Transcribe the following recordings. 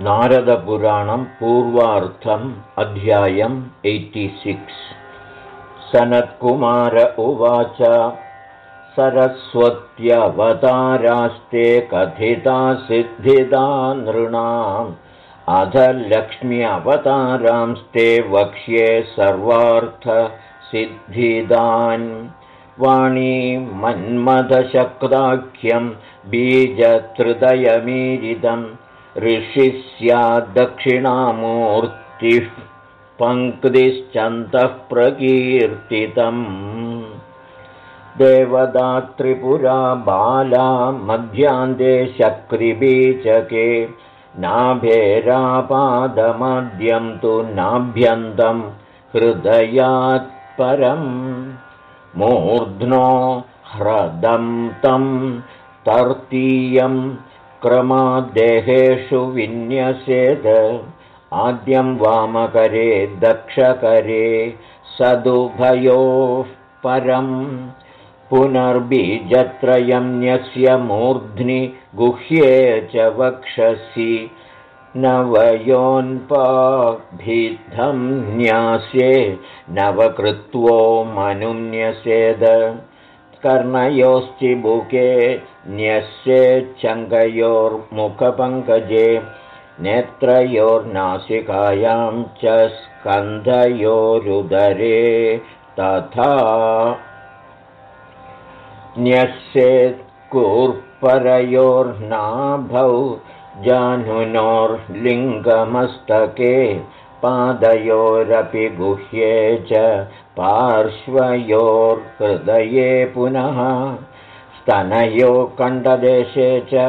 नारदपुराणं पूर्वार्थम् अध्यायम् सिक्स्। सनत्कुमार उवाच सरस्वत्यवतारास्ते कथिता सिद्धिदा नृणाम् अध लक्ष्म्यवतारांस्ते वक्ष्ये सर्वार्थसिद्धिदान् वाणी मन्मथशक्ताख्यं बीजहृदयमीरिदम् ऋषिः स्याद्दक्षिणामूर्तिः पङ्क्तिश्चन्तः प्रकीर्तितम्। देवदात्रिपुरा बाला मध्यान्ते शक्रिबीचके नाभेरापादमद्यं तु नाभ्यन्तं हृदयात्परम् मूर्ध्नो ह्रदं तं तर्तीयम् क्रमाद्देहेषु विन्यसेद। आद्यं वामकरे दक्षकरे सदुभयोः परम् पुनर्बीजत्रयं न्यस्य मूर्ध्नि गुह्ये च वक्षसि। नवयोन्पाभिद्धं न्यास्ये नवकृत्वो मनुन्यसेद कर्णयोश्चिबुके न्यस्येच्छङ्गयोर्मुखपङ्कजे नेत्रयोर्नासिकायां च स्कन्धयोरुदरे तथा। न्यस्येत्कूर्परयोर्नाभौ जाह्नुनोर्लिङ्गमस्तके पादयोरपि गुह्ये च पार्श्वयोर्हृदये पुनः स्तनयो कण्ठदेशे च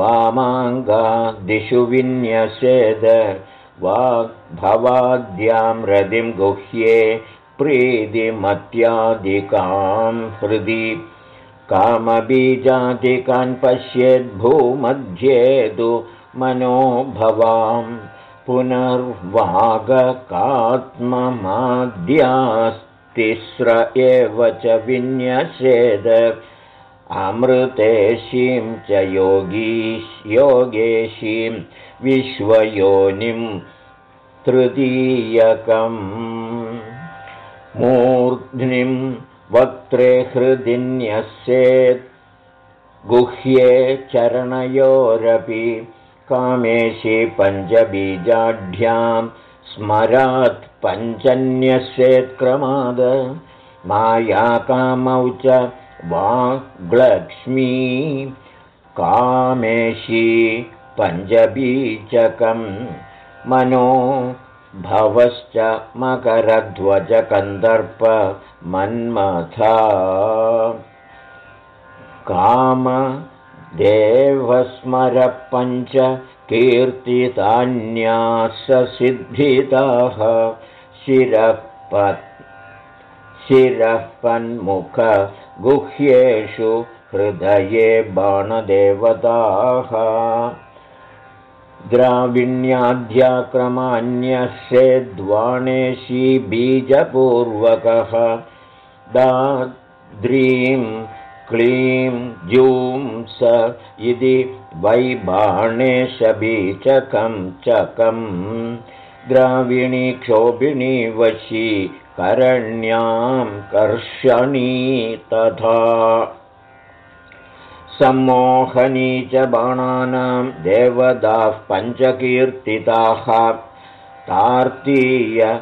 वामाङ्गादिषु विन्यसेद वाग्भवाद्यां रदिं गुह्ये प्रीतिमत्यादिकां हृदि कामबीजादिकान् पश्येद्भूमध्ये तु मनोभवाम् पुनर्वागकात्ममाद्यास्तिस्र एव च विन्यसेद। अमृतेशीं च योगेशीं विश्वयोनिं तृतीयकम् मूर्ध्निं वक्त्रे हृदिन्यस्येत्। गुह्ये चरणयोरपि कामेशी पञ्चबीजाढ्यां स्मरात् पञ्चन्यस्येत्क्रमाद। मायाकामौ च वाग्लक्ष्मी। कामेशी पञ्चबीजकं मनो भवश्च मकरध्वजकन्दर्प मन्मथा काम देवस्मरपञ्च कीर्तितान्याससिद्धिताः। शिरःपत् शिरःपन्मुखगुह्येषु हृदये बाणदेवताः। द्राविण्याध्याक्रमान्यस्येद्वाणेशी बीजपूर्वकः दाद्रीं क्लीं जूं स इति वैबाणेशबीचकं चकं। द्राविणी क्षोभिणी वशी करण्यां कर्षणी तथा। सम्मोहनी च बाणानां देवदाः पञ्चकीर्तिताः। तार्तीय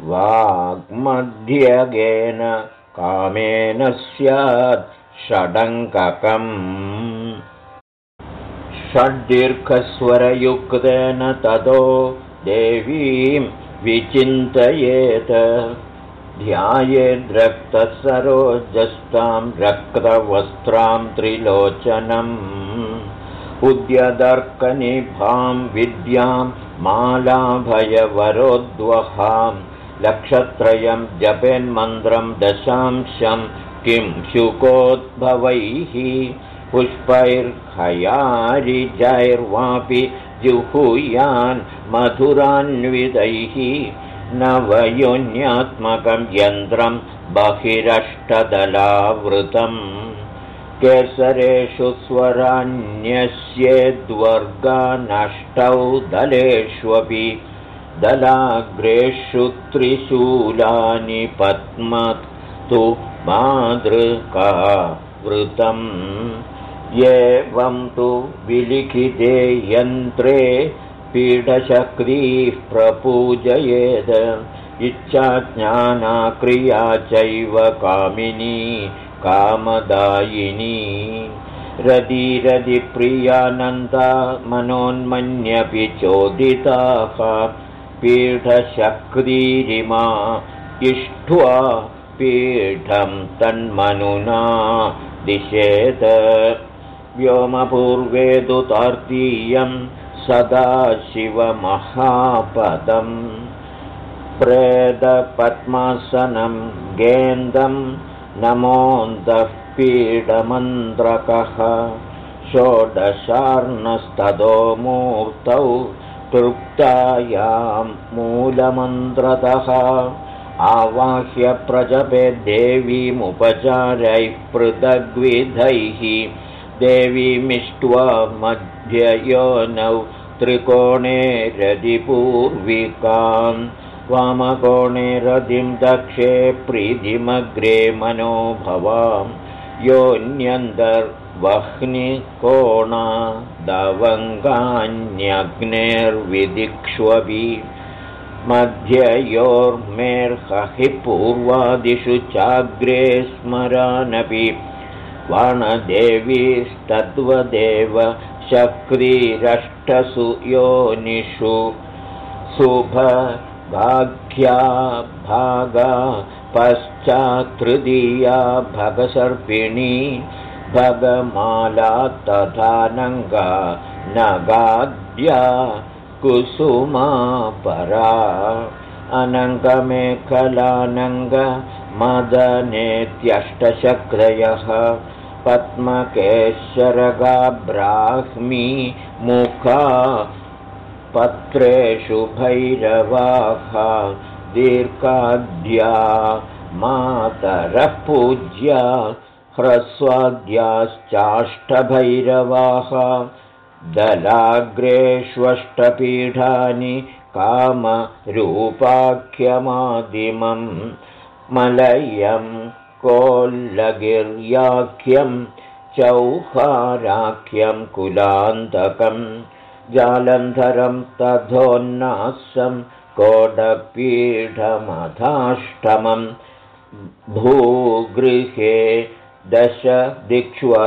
वाग्मध्यगेन कामेन स्यात् षडङ्ककम् षड्दीर्घस्वरयुक्तेन ततो देवीं विचिन्तयेत्। ध्यायेद्रक्तसरोजस्तां रक्तवस्त्रां त्रिलोचनम्। उद्यदर्कनिभां विद्यां मालाभयवरोद्वहां। लक्षत्रयं जपेन्मन्त्रं दशांशं किं शुकोद्भवैः पुष्पैर्हयारिजैर्वापि जुहुयान् मधुरान्वितैः नवयोन्यात्मकं यन्त्रं बहिरष्टदलावृतम् केसरेषु स्वरान्यस्येद्वर्गानष्टौ दलेष्वपि दलाग्रेषु त्रिशूलानि पद्मतु मातृका वृतम् एवं तु विलिखिते यन्त्रे पीठशक्तिः प्रपूजयेद। इच्छाज्ञानाक्रिया चैव कामिनी कामदायिनी। रदिरदिप्रियानन्दा मनोन्मन्यपि चोदिताः। पीठशक्तिरिमा इष्ट्वा पीठं तन्मनुना दिशेत। व्योमपूर्वेदुतार्तीयं सदा शिवमहापदम् प्रेदपद्मासनं गेन्दं नमोऽन्तः पीडमन्त्रकः। षोडशार्णस्ततो मूर्तौ तृप्तायां मूलमन्त्रतः आवाह्य प्रजपे देवीमुपचारैः पृथग्विधैः देवीमिष्ट्वा मध्ययोनौ त्रिकोणे रदिपूर्विकाम् वामकोणे रदिं दक्षे प्रीतिमग्रे मनोभवां योऽन्यन्तर्वह्निकोणा दवङ्गान्यग्नेर्विदिक्ष्वपि मध्ययोर्मेर्हि पूर्वादिषु चाग्रे स्मरानपि वणदेवीस्तद्वदेव शक्तिरष्टसु योनिषु शुभ भाग्या भागा पश्चात्तृतीया भगसर्पिणी भगमाला तथा नङ्गा नगाद्या कुसुमा परा। अनङ्गमेखलानङ्गमदनेत्यष्टशक्रयः पद्मकेशरगा ब्राह्मी मुखा। पत्रेषु भैरवाः। दीर्घाद्या मातरः पूज्या। ह्रस्वाद्याश्चाष्टभैरवाः दलाग्रेष्वष्टपीठानि कामरूपाख्यमादिमं मलयं कोल्लगिर्याख्यं चौहाराख्यं कुलान्तकम् जालन्धरं तथोन्नासं कोडपीठमथाष्टमं भूगृहे दश दिक्ष्वर्चेद्देदुकं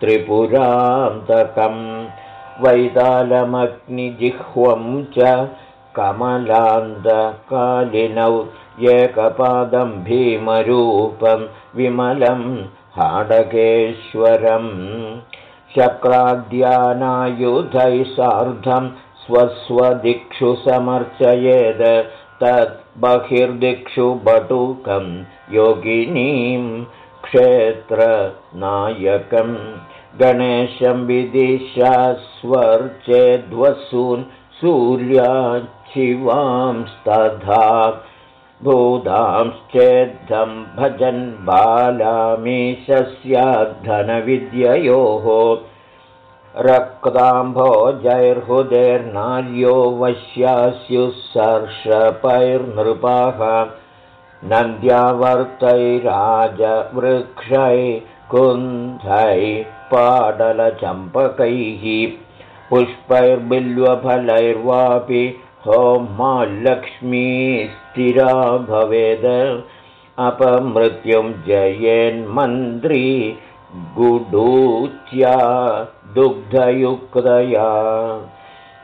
त्रिपुरान्तकं वैतालमग्निजिह्वं च कमलान्तकालिनौ एकपादं भीमरूपं विमलं हाडकेश्वरम् चक्राद्यानायुधैः सार्धं स्वस्वदिक्षु समर्चयेद् तत् बहिर्दिक्षु बटुकं योगिनीं क्षेत्रनायकं। गणेशं विदिशास्वर्चेद्वसून् सूर्याच्छिवांस्तथा भूतांश्चेद्धं भजन् बालामीशस्याद्धनविद्ययोः रक्ताम्भोजैर्हुदेर्नार्यो वश्यास्युः सर्षपैर्नृपाः नन्द्यावर्तैराजवृक्षै कुन्धैः पाडलचम्पकैः पुष्पैर्बिल्वफलैर्वापि होमाल्लक्ष्मी स्थिरा भवेद अपमृत्युं जयेन्मन्त्री गुडूच्या दुग्धयुक्तया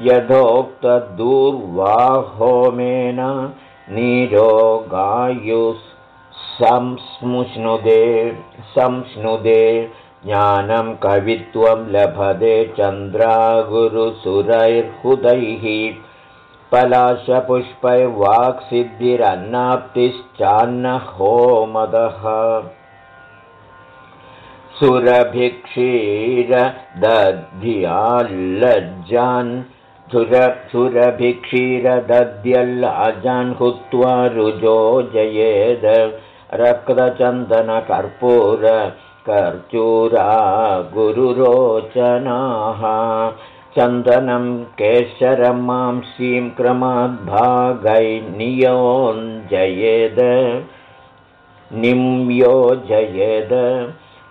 यथोक्तदुर्वाहोमेन नीरोगायुः संस्मुष्णुदे संस्नुदे ज्ञानं कवित्वं लभते चन्द्रागुरुसुरैर्हुदैः पलाशपुष्पैर्वाक्सिद्धिरन्नाप्तिश्चान्न होमदः सुरभिक्षीरदध्याल्लज्जान् सुरभिक्षीरदध्यल्लाजान् हुत्वा रुजो जयेद। रक्तचन्दनकर्पूर कर्चूरा गुरुरोचनाः। चन्दनं केशरं मांसीं क्रमाद्भागैर्नियोञ्जयेद निम्योजयेद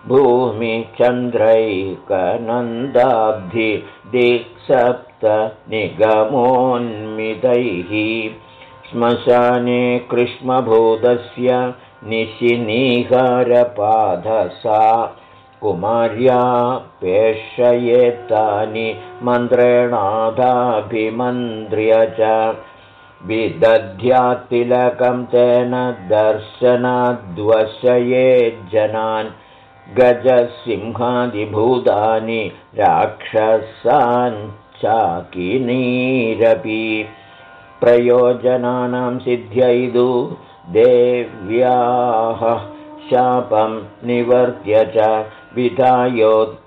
भूमिचन्द्रैकनन्दाब्धि दिक्सप्तनिगमोन्मितैः श्मशाने कृष्मभूतस्य निशिनीहारपाधसा कुमार्या पेषयेत्तानि मन्त्रेणाधाभिमन्त्र्य च विदध्यात्तिलकं तेन दर्शनाद्वशये गजसिंहादिभूतानि राक्षसाञ्चाकिनीरपि प्रयोजनानां सिद्ध्यैदु देव्याः शापं निवर्त्य च विधायोत्कीलितां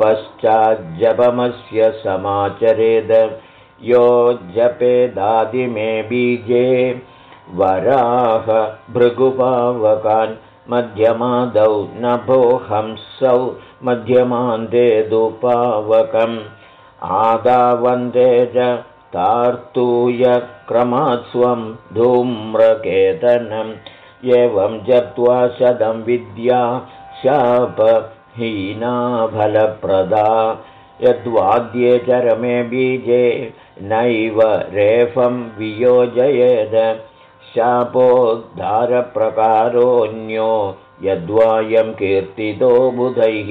पश्चाज्जपमस्य समाचरेद यो जपेदादिमे बीजे वराह भृगुपावकान् मध्यमादौ नभोहंसौ मध्यमान्देदुपावकम् आदावन्दे च तार्तूयक्रमात्स्वं धूम्रकेतनम् एवं जप्त्वा शतं विद्या शापहीना फलप्रदा यद्वाद्ये चरमे बीजे नैव रेफं वियोजयेद शापोद्धारप्रकारोऽन्यो यद्वायं कीर्तितो बुधैः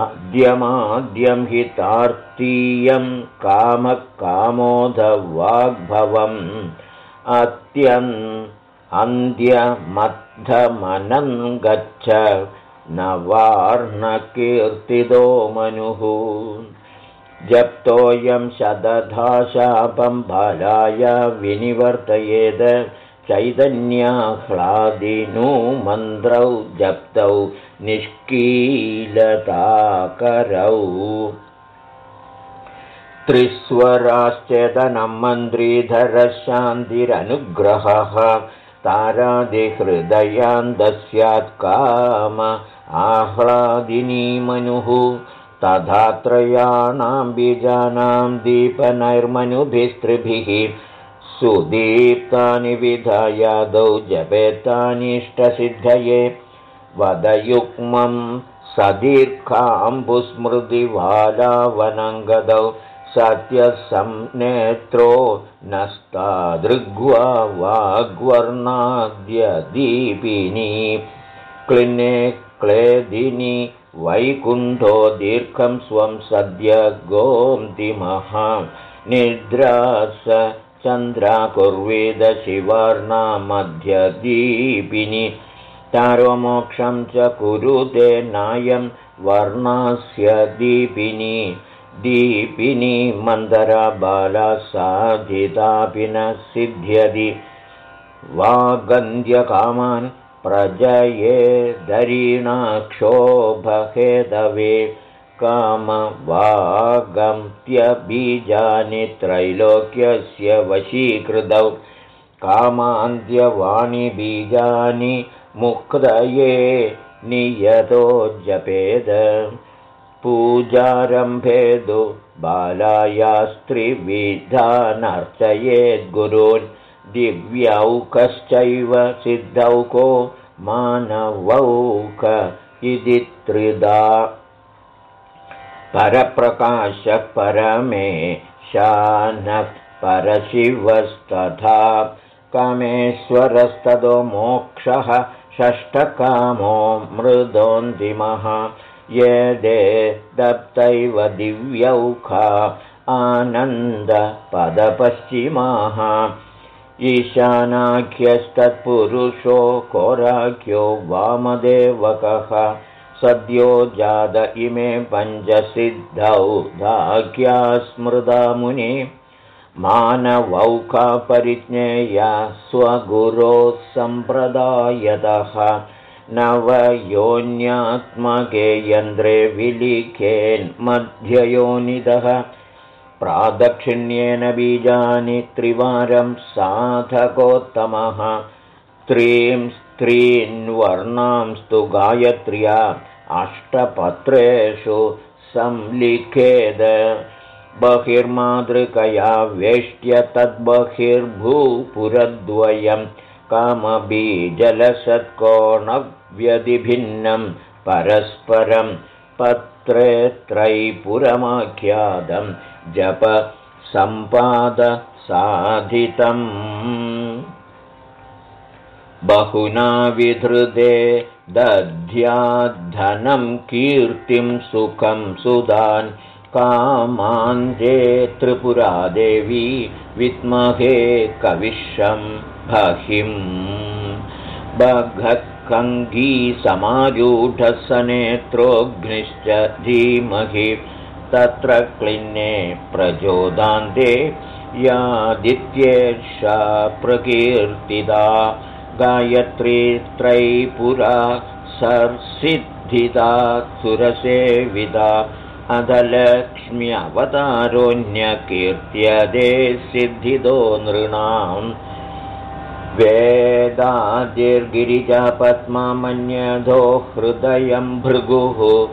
आद्यमाद्यं हि तार्तीयं कामकामोधवाग्भवम् अत्यन् अन्त्यमद्धमनं गच्छ न वार्णकीर्तितो मनुः जप्तोऽयं शदधाशापं बालाय विनिवर्तयेद चैतन्याह्लादिनु मन्त्रौ जप्तौ निष्कीलताकरौ। त्रिस्वराश्चेतनं मन्त्रीधरशान्तिरनुग्रहः आह्लादिनी मनुः तथा त्रयाणां बीजानां दीपनैर्मनुभिस्त्रिभिः सुदीप्तानि विधायादौ जपेतानिष्टसिद्धये वदयुग्मं सदीर्घाम्बुस्मृतिवालावनङ्गदौ सत्यसंनेत्रो नस्तादृग्वा वाग्वर्णाद्यदीपिनी क्लिन्ने क्लेदिनी वैकुण्ठो दीर्घं स्वं सद्य गोन्तिमः निद्रास चन्द्राकुर्वेदशिवर्णामध्यदीपिनि तारोमोक्षं च कुरुते नायं वर्णास्य दीपिनी दीपिनी मन्दरा बाला साधितापि न सिद्ध्यति वागन्ध्यकामान् प्रजये दरीणाक्षोभहेदवे कामवागन्त्यबीजानि त्रैलोक्यस्य वशीकृतौ कामान्त्यवाणि बीजानि मुक्तये नियतो जपेद। पूजारम्भेदु बालायास्त्रिविधानर्चयेद्गुरून् दिव्यौकश्चैव सिद्धौको मानवौक इति त्रिदा परप्रकाशः परमे शानः परशिवस्तथा। कामेश्वरस्ततो मोक्षः षष्ठकामो मृदोन्तिमः ये दत्तैव दिव्यौखा आनन्दपदपश्चिमाः ईशानाख्यस्तत्पुरुषो कोराख्यो वामदेवकः सद्यो जाद इमे पञ्चसिद्धौ धाख्या स्मृदा मुनि मानवौकापरिज्ञेया स्वगुरोः सम्प्रदायतः नवयोन्यात्मके यन्त्रे विलिखेन्मध्ययोनितः प्रादक्षिण्येन बीजानि त्रिवारं साधकोत्तमः। स्त्रीं स्त्रीन्वर्णांस्तु गायत्र्या अष्टपत्रेषु संलिखेद। बहिर्मातृकया वेष्ट्य तद्बहिर्भूपुरद्वयं कामबीजलसत्कोणव्यधिभिन्नं परस्परं पत्रे त्रैपुरमाख्यातं जप सम्पादसाधितम् बहुना विधृते दध्याद्धनं कीर्तिं सुखं सुदान्। कामान्ते त्रिपुरादेवी विद्महे कविशं भहिम् बघकङ्गीसमारूढसनेत्रोऽग्निश्च धीमहि तत्र क्लिन्ने प्रचोदान्ते यादित्येषा प्रकीर्तिदा। गायत्री त्रैपुरा सर्सिद्धिदा सुरसेविदा। अधलक्ष्म्यवतारोऽन्यकीर्त्यदे सिद्धिदो नृणाम्। वेदादिर्गिरिजापद्मामन्यधो हृदयं भृगुः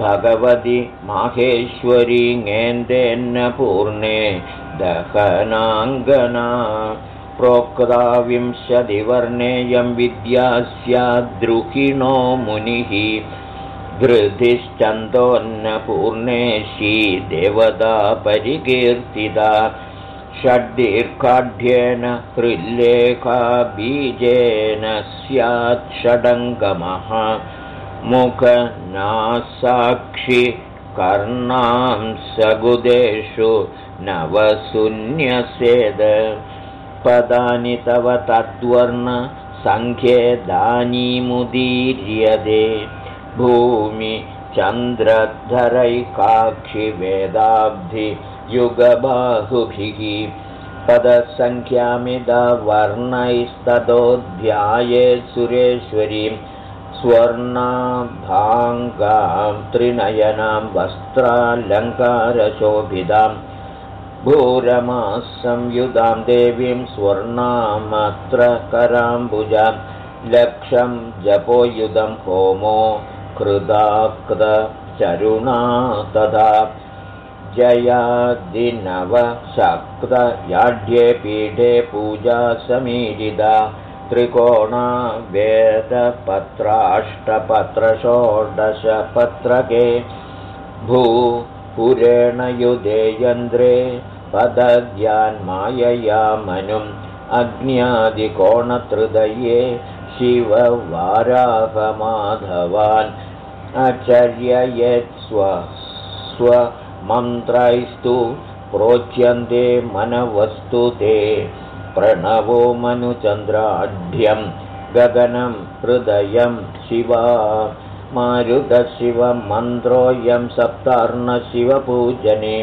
भगवति माहेश्वरी ङेन्देन्नपूर्णे दहनाङ्गना प्रोक्ता विंशतिवर्णेयं विद्या स्याद्रुहिणो मुनिः धृतिश्चन्दोन्नपूर्णेशी देवता परिकीर्तिता षड्दीर्घाढ्येन हृल्लेखाबीजेन स्यात् षडङ्गमः मुखनासाक्षि कर्णां सगुदेषु नवशून्यसेद। पदानि तव तद्वर्णसङ्ख्येदानीमुदीर्यते भूमि चन्द्रधरैकाक्षि वेदाब्धि युगबाहुभिः। पदसङ्ख्यामिदवर्णैस्ततोऽध्याये सुरेश्वरीं स्वर्णाभाङ्गां त्रिनयनां वस्त्रालङ्कारशोभितां भूरमासंयुधां देवीं स्वर्णामत्र कराम्बुजां लक्षं जपोयुधं होमो कृदाक्तचरुणा तथा जयादिनवशक्तयाढ्ये पीठे पूजा समीरिदा त्रिकोणा वेदपत्राष्टपत्रषोडशपत्रके भूपुरेण युधे यन्द्रे पदज्ञान्मायया मनुम् अग्न्यादिकोणत्रदये शिववाराहमाधवान् अचर्ययत्स्व स्व मन्त्रैस्तु प्रोच्यन्ते मनवस्तु ते प्रणवो मनुचन्द्राढ्यं गगनं हृदयं शिवा मारुतशिवमन्त्रोऽयं सप्तार्णशिवपूजने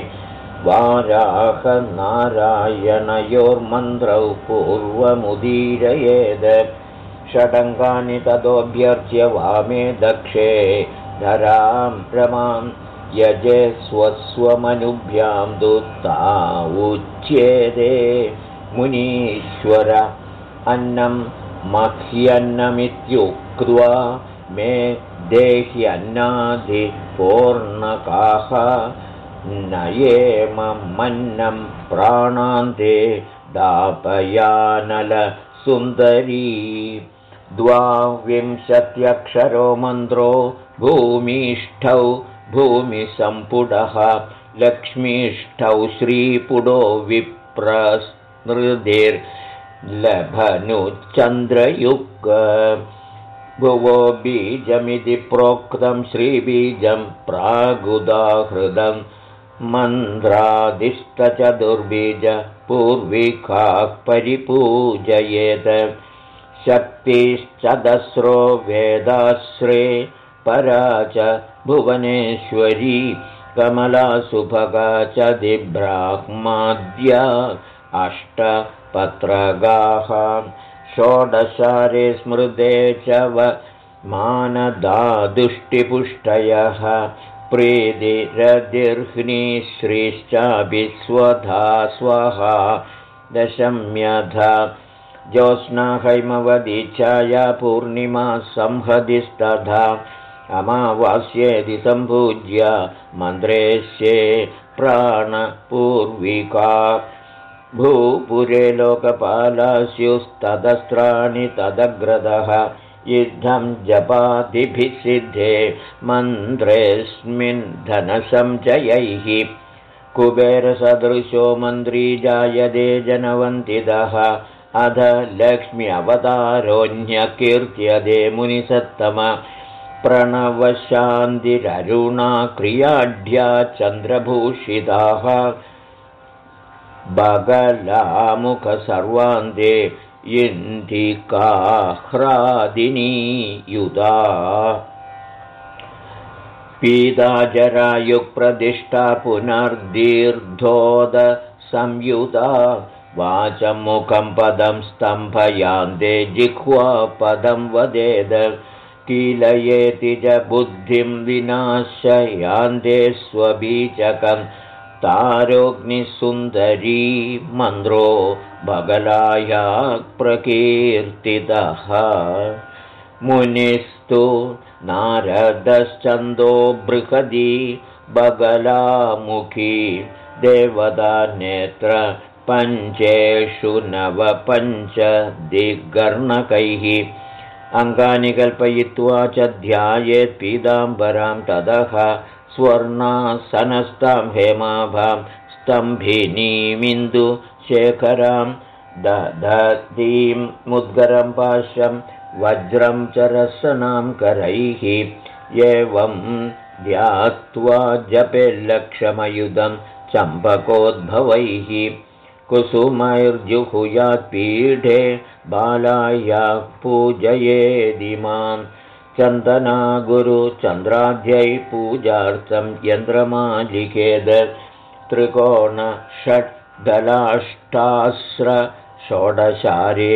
वाराहनारायणयोर्मन्त्रौ पूर्वमुदीरयेद षडङ्गानि ततोऽभ्यर्च्य वामे दक्षे धरां रमाम् यजे स्वस्वमनुभ्यां दुत्ता उच्येते मुनीश्वर अन्नं मह्यन्नमित्युक्त्वा मे देह्यन्नाधिपूर्णकाः नयेमन्नं प्राणान्ते दापयानलसुन्दरी। द्वाविंशत्यक्षरो मन्त्रो भूमिष्ठौ भूमिसम्पुडः लक्ष्मीष्ठौ श्रीपुडो विप्रस्मृतिर्लभनुचन्द्रयुक् भुवो बीजमिति प्रोक्तं श्रीबीजं प्रागुदाहृदं मन्त्रादिष्टचतुर्बीज पूर्विकाः परिपूजयेत्। शक्तिश्चदस्रो वेदाश्रे परा च भुवनेश्वरी कमला सुभगा च दिब्राह्माद्या अष्टपत्रगाः षोडशारे स्मृते च व मानदादुष्टिपुष्टयः प्रीतिरदिर्ह्नि श्रीश्चाभिस्वधा स्वहा दशम्यथ ज्योत्स्ना हैमवदीच्छाया पूर्णिमा संहदिस्तथा अमावास्येति सम्पूज्य मन्त्रेश्ये प्राणपूर्विका भूपुरे लोकपालास्युस्तदस्त्राणि तदग्रदः युद्धं जपादिभिः सिद्धे मन्त्रेऽस्मिन् धनसञ्चयैः। कुबेरसदृशो मन्त्री जायते जनवन्तिदः अध लक्ष्म्यवतारोऽन्यकीर्त्यदे मुनिसत्तम। प्रणवशान्तिररुणा क्रियाढ्या चन्द्रभूषिताः बगलामुखसर्वान्ते इन्दिकाह्रादिनी युधा। पीताजरायुप्रदिष्टा पुनर्दीर्धोदसंयुता वाचमुखं पदं स्तम्भयान्ते जिह्वा पदं वदेद। कीलयेति च बुद्धिं विनाशयान्ते स्वबीजकम् तारोऽग्निसुन्दरी मन्द्रो बगलाया प्रकीर्तितः। मुनिस्तु नारदश्चन्दो बृहदी बगलामुखी देवता नेत्र पञ्चेषु नवपञ्च दिग्गर्णकैः। अङ्गानि कल्पयित्वा च ध्यायेत् पीताम्बरां ततः स्वर्णासनस्तां हेमाभां स्तम्भिनीमिन्दुशेखरां दधतीं मुद्गरं पाशं वज्रं च रसनां करैः एवं ध्यात्वा जपेल्लक्षमयुधं चम्पकोद्भवैः कुसुमैर्जुहुयात्पीठे बालाया पूजयेदिमाम् चन्दना गुरुचन्द्राध्यै पूजार्थं यन्द्रमालिखेद त्रिकोण षड्दलाष्टास्र षोडशारे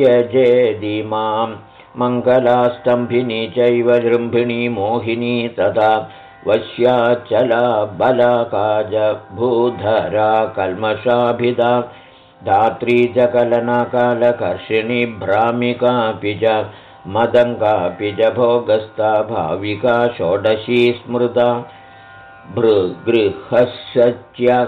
यजेदिमां मङ्गलास्तम्भिनी चैव जृम्भिणी मोहिनी तथा वश्याचला बलकाजभूधरा कल्मषाभिधा धात्री च कलनाकालकर्षिणी भ्रामिकापि च मदङ्गापि च भाविका षोडशी स्मृता। भृगृहस्य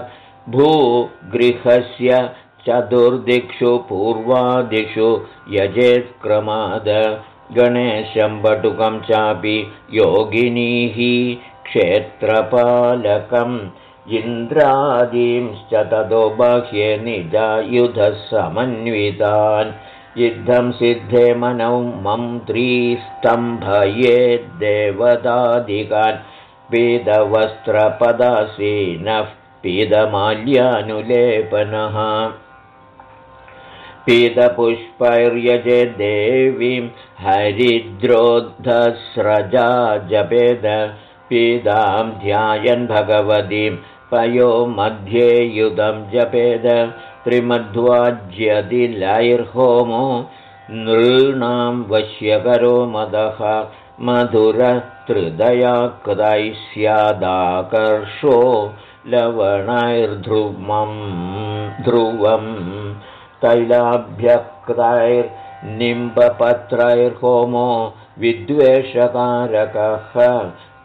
भूगृहस्य चतुर्दिक्षु पूर्वादिषु यजेत्क्रमाद गणेशं बटुकं चापि योगिनीः क्षेत्रपालकम्। इन्द्रादींश्च ततो बाह्ये निजायुधः समन्वितान् युद्धं सिद्धे मनौ मन्त्रीस्तम्भयेद्देवतादिकान् पीतवस्त्रपदासीनः पीतमाल्यानुलेपनः पीतपुष्पैर्यजे देवीं हरिद्रोद्धस्रजा जपेद। पीतां ध्यायन् भगवतीं पयो मध्ये युधं जपेद त्रिमध्वाज्यदिलैर्होमो नृणां वश्यकरो मदः मधुरत्रिदयाकृतैः स्यादाकर्षो लवणैर्ध्रुवं ध्रुवं तैलाभ्यक्तैर्निम्बपत्रैर्होमो विद्वेषकारकः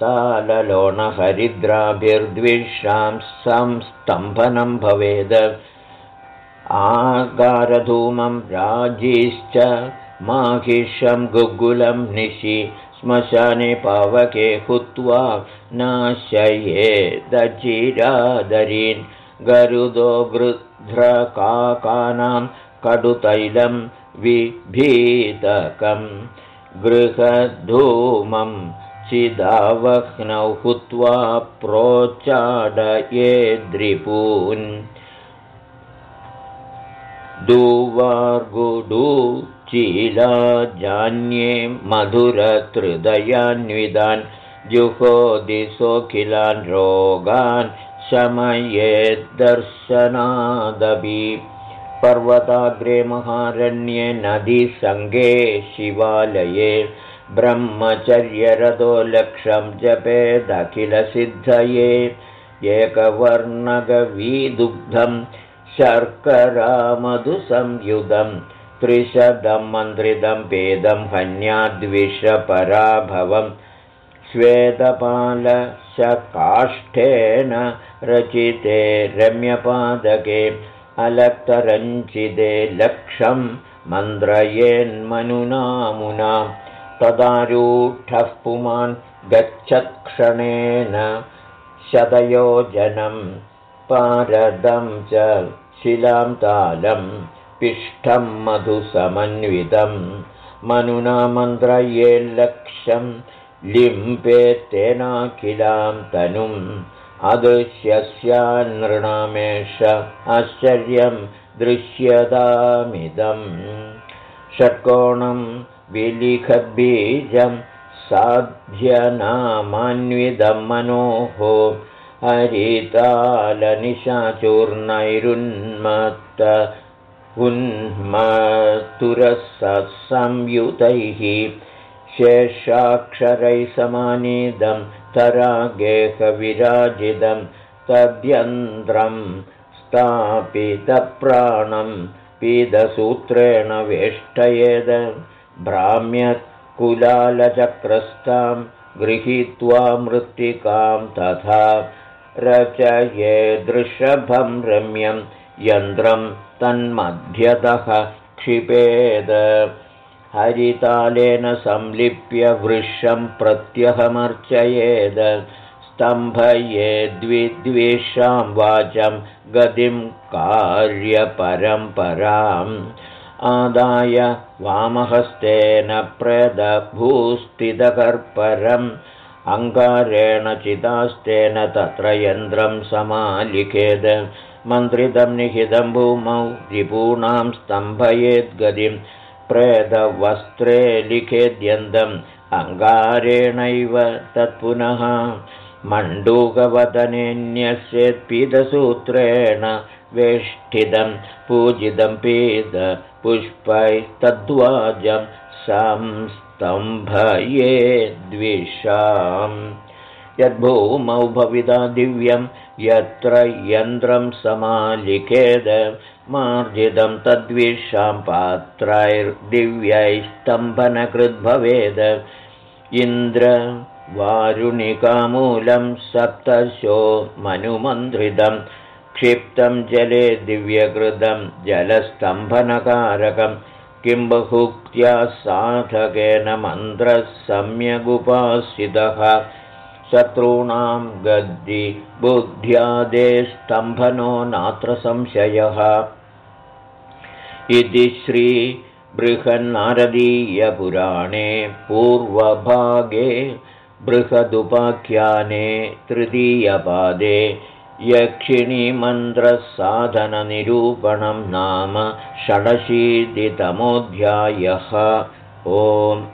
ताललोणहरिद्राभिर्द्विषां संस्तम्भनं भवेद्। आगारधूमं राजीश्च माहिषं गुग्गुलं निशि श्मशाने पावके हुत्वा नाशयेदचिरादरीन् गरुदो गृध्रकाकानां कडुतैलं विभीतकं। गृहधूमं चिदावह्नौ हुत्वा प्रोच्चाडयेद्रिपून् दुवार्गुडु चीलाजान्ये मधुरहृदयान्विदान् जुहोदिसोऽखिलान् रोगान् शमयेद्दर्शनादपि पर्वताग्रे महारण्ये नदीसङ्गे शिवालये ब्रह्मचर्यरतो लक्षं जपेदखिलसिद्धये एकवर्णगवीदुग्धम् शर्करामधुसंयुधं त्रिशतं मन्त्रितं पेदं हन्याद्विषपराभवं श्वेतपालशकाष्ठेन रचिते रम्यपादके अलक्तरञ्चिते लक्षं मन्त्रयेन्मनुनामुना तदारूढः पुमान् गच्छत्क्षणेन शतयोजनं पारदं च शिलां तालं पिष्ठं मधुसमन्वितं। मनुना मन्त्रये लक्ष्यं लिम्पेत्तेनाखिलां तनुम्। अदृश्यस्यान्नृणामेष आश्चर्यं दृश्यतामिदम्। षट्कोणं विलिखद्बीजं साध्यनामान्विदं मनोः हरितालनिशाचूर्णैरुन्मत्त उन्मतुरसंयुतैः शेषाक्षरैः समानीदं तरागेहविराजितं तद्यन्त्रं स्थापितप्राणं पीदसूत्रेण वेष्टयेद भ्राम्यकुलालचक्रस्तां गृहीत्वा मृत्तिकां तथा रचयेदृषभं रम्यं यन्त्रं तन्मध्यतः क्षिपेद। हरितालेन संलिप्य वृषं प्रत्यहमर्चयेद। स्तम्भयेद्विद्वेषां वाचं गतिं कार्यपरम्पराम् आदाय वामहस्तेन प्रदभूस्थितकर्परम् अङ्गारेण चितास्तेन तत्र यन्त्रं समालिखेद। मन्त्रितं निहितं भूमौ रिपूणां स्तम्भयेद्गतिम् प्रेतवस्त्रे लिखेद्यन्तम् अङ्गारेणैव तत्पुनः। मण्डूकवदनेऽन्यस्येत्पीतसूत्रेण वेष्टितं पूजितं पीतपुष्पैस्तद्वाजं संस्तम्भयेद्विषाम् यद्भूमौ भविता दिव्यं यत्र यन्त्रं समालिखेद मार्जितं तद्विषां पात्रैर्दिव्यैस्तम्भनकृद्भवेद। इन्द्रवारुणिकामूलं सप्तशो मनुमन्त्रितं क्षिप्तं जले दिव्यकृतं जलस्तम्भनकारकं किं बहुक्त्या साधकेन मन्त्रः सम्यगुपासितः शत्रूणां गद्दि बुद्ध्यादे स्तम्भनो नात्र संशयः। इति श्रीबृहन्नारदीयपुराणे पूर्वभागे बृहदुपाख्याने तृतीयपादे यक्षिणीमन्त्रसाधननिरूपणं नाम षडशीतितमोऽध्यायः ओम्